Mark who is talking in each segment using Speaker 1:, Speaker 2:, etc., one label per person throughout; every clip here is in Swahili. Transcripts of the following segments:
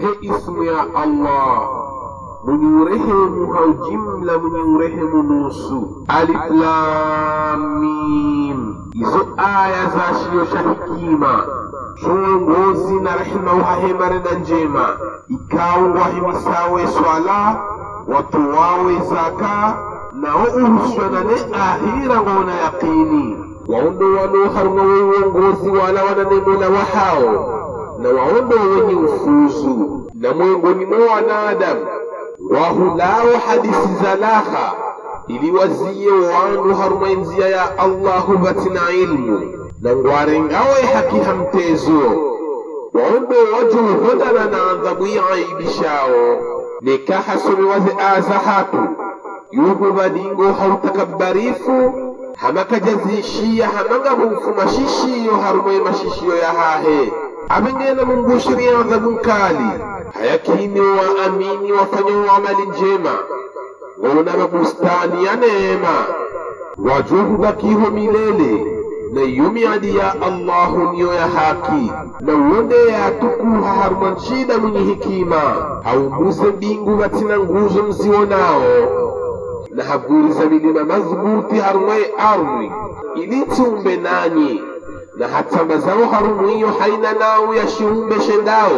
Speaker 1: he ismu ya allah. Mwenye urehemu haujimla mwenye urehemu nusu. Alif lam mim. Izo aya zashiyo sha hikima chongozi na rehema uhahemarena njema. Ikawngwa himisawe swala watu wawe zaka nao uhusianane ahira ngona yaqini. Waondo wano harunga weuongozi wala wananemola wahao na waondo wenye ufuzu na miongoni mwa wanadamu. Wahulao hadisi za laha ili waziye wandu haruma njia ya allahu batina ilmu. Na ngwarengawe haki hamtezo waondo wajuhodana na adhabu yaibishao nikahasomi waze aza hatu. Yuhu badingo hautakabarifu hamakajazishiya hamanga mumfumashishiyo harumoye mashishiyo ya hahe abengena mumbushiri adhabu nkali hayakini waamini wafanya amali njema. Waona mabustani ya neema. Wajuhu bakiho milele. Na yumiadi miadi ya allahu niyo ya haki. Na uonde yatukuha harumanshida mwenye hikima haumbuze mbingu batina nguzo mzionao na haburiza milima madhubuti harumwaye ardhi ili tumbe nanyi na hatamba zao harumwiyo haina nao ya shiumbe shendao.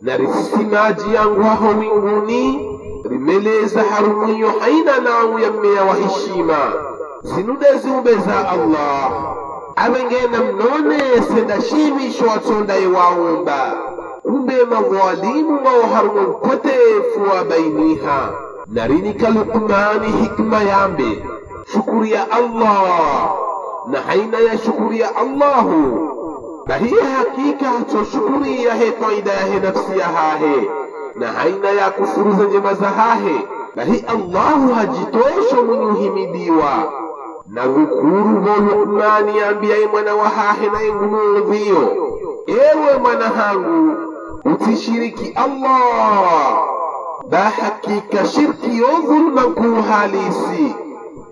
Speaker 1: Na risisi maji yangu winguni rimeleza harumwiyo haina nao ya mmea wa heshima. Zinude ziumbe za allah. Abengena mnone senda shimisho watondaye waumba kumbe madhalimu wao mkote mpotefu wabainiha narinika lukmani hikma yambe. Shukuri ya allah na haina ya shukuri ya allahu. Na hiye hakika hatoshukuri yahe faida yahe nafsi ya hahe na haina ya kufuruza njema za hahe na hii allahu hajitosho mwenye uhimidiwa na dhukuru vo Luqmani yambiyaye mwana wa hahe naye ngumuudhiyo ewe mwana hangu utishiriki allah. Ba hakika shirki yo dhulma kuu halisi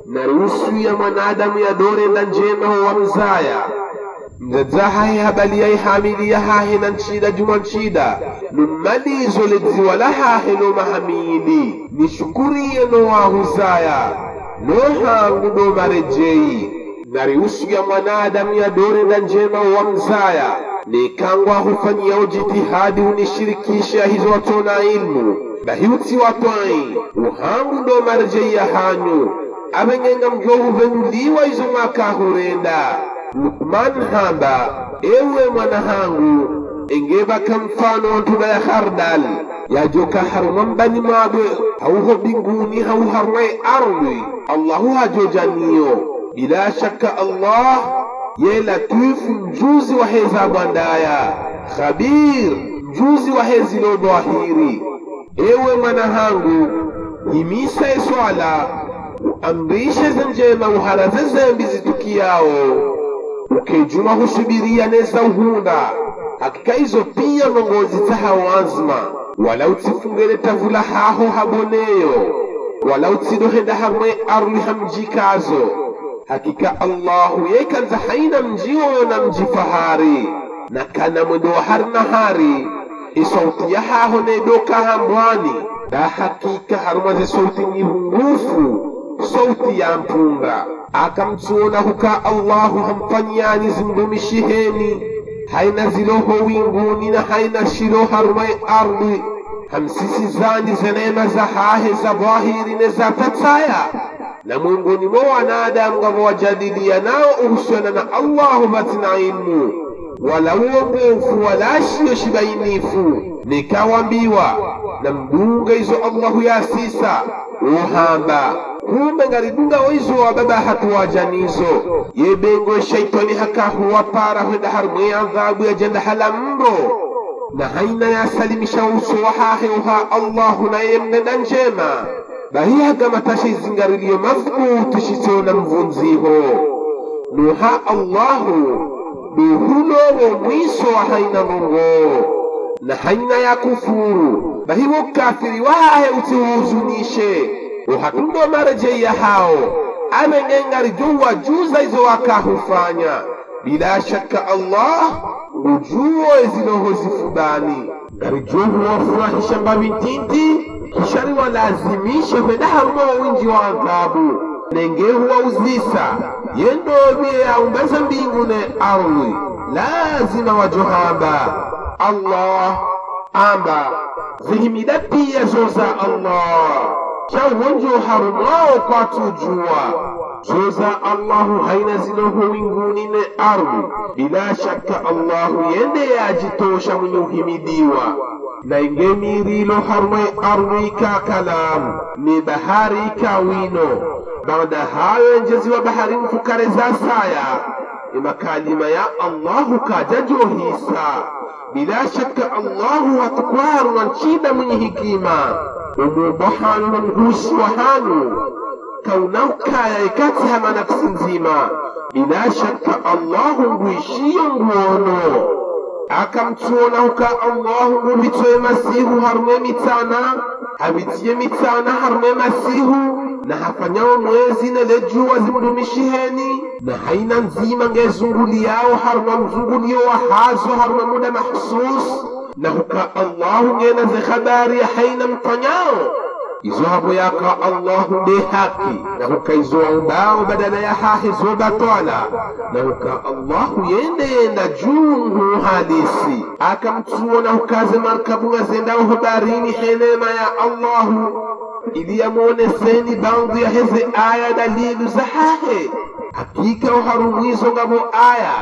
Speaker 1: na rusu ya mwanadamu ya dore na njema wa mzaya mzazahahe hamili ya hahe na nchida juma nchida nummalizo ledziwa la hahe no mahamili. Nishukuriye no wahuzaya no hangu no marejeyi na riusu ya mwanadamu ya dore na njema wa mzaya nikangwa hufanyao jitihadi unishirikisha hizo watona ilmu. Bahiutsi watwai uhangu ndo marjei ya hanyu abengenga mjohu venuliwa izo mwakahurenda lukman hamba ewe mwana hangu engebaka mfano ntuna ya hardal yajoka harumambani mwabe hauho binguni hau harumai ardhi allahu hajojaniyo bila shaka allah ye latifu mjuzi wa heza bwandaya khabir mjuzi wa hezilo dhahiri ewe mwana hangu himisa eswala uamrishe zenjema uharaze zembi zitukiao. Ukejuma husubiria neza uhunda. Hakika izo pia mongozi tahawanzima wala utsifungele tavula haho haboneyo. Wala utsidohenda hamwe arli hamjikazo. Hakika allahu yekanza haina mjiwo na mji fahari na kana mwendo wa hari na hari. Isauti ya haho nedoka hambwani. Da hakika harumaze sauti nyihungufu sauti ya mpunga, akamtuona huka allahu hampanyani zimdumishiheni haina ziloho winguni na haina shiroha rumai ardhi. Hamsisizani za neema za hahe za dhahiri ne za tataya na mwinguni mwa wanadamu ngavo wajadilia nao uhusiana na allahu batina ilmu. Wala uongofu wala shiyo shibainifu nikawambiwa na mdunga izo allahu yasisa uhamba kumbe ngaridunga oizo wa baba hatuwajanizo yebengo shaitani hakahuwapara hwenda harumwe adhabu ya jenda hala mro. Na haina yasalimisha uso uha allahu naye mnenda njema. Bahiyaga matasha izingariliyo madhubuti shitseyo na mvunziho nuha allahu nuhulowo mwiso wa haina mungo. Na haina ya kufuru. Bahiwo kafiri wahahe utihuzunishe uhatundo marejeiya hao. Ameng'eng'ari jo juza izo wakahufanya. Bila shaka allah ujuo eziloho zifudani ngarijuhu wafurahisha mbabintinti kishari walazimisha kwenda wawinji winji wa adhabu nengehu wauzisa yendobie yaumbaza mbingu ne ardhi lazima wajohamba. Allah amba. Zihimida pia zoza allah chauwonjo harumao kwatujua zoza allahu haina zinoho winguni ne ardhi. Bila shaka allahu yende yajitosha mwenye uhimidiwa. Na ingemirilo harmwe ardhi ka kalamu ni bahari ka wino. Baada hayo enjeziwa bahari mfukare za saya. Imakalima ya allahu kajajohisa bila shaka allahu hatukwaru na nchida mwenye hikima wa hanu kaunakaya ikati hama nafsi nzima. Bila shaka allahu nguishiyo nguono. Akamtuona huka allahu nguvitoe masihu harume mitana habitiye mitana harume masihu na hafanyao mwezi nelejuwa zimdumishiheni na haina nzima ngezunguliyao haruma mzungulio wa hazo haruma muda mahsus na huka allahu ngena ze habari ya haina mfanyao. Izo hapo yaka allahu de haki. Na huka izo ubao badala ya hahi zo batwala na huka allahu yende yenda jungu halisi. Akamtuona hukaze markabu ngazendao habarini henema ya allahu. Ili yamuoneseni baadhi ya heze aya dalilu za hahe. Hakika uharumwizo ngabo aya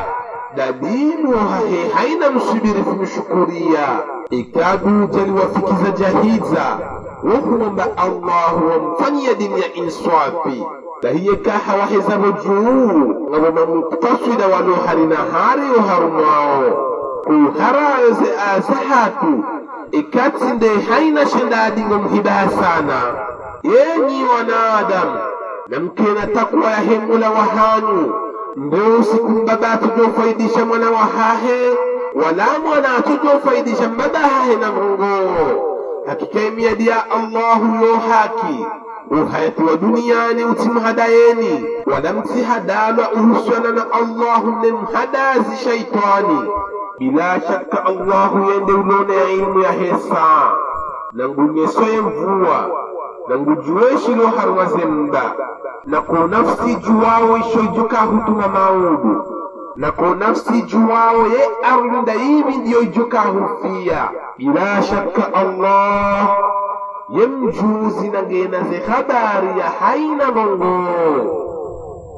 Speaker 1: دابينو هاهي حينا مشبير في مشكورية إكادو جل وفكزة جاهيزة وهو ما الله ومفني دنيا إنصافي لهي كاحة وحزب جو وما مقتصد ونوحر نهاري وهرمو كوهرا أزحات إكاد سندي حينا شندادي ومهباسانا يني ونادم لم كان تقوى همول وهانو ndo usikumba atujofaidisha mwana wa hahe wala mwana atujofaidisha mbaba hahe na mrongo hakika imiadi ya allahu yo haki uhayati wa duniani utimhadayeni wala mtihadalwa uhusiana na allahu nemhadazi shaitani. Bila shaka allahu yende ulone ya ilmu ya hesa na ngunyesoye mvua na ngujueshilo haruma zemba na ko nafsi juwawo ishojuka hutuma maudu. Nako nafsi juwawo ye arunda ndayimi ndiyo ijuka hufia. Bila shaka allah ye mjuzi na ngena ze habari ya haina mongo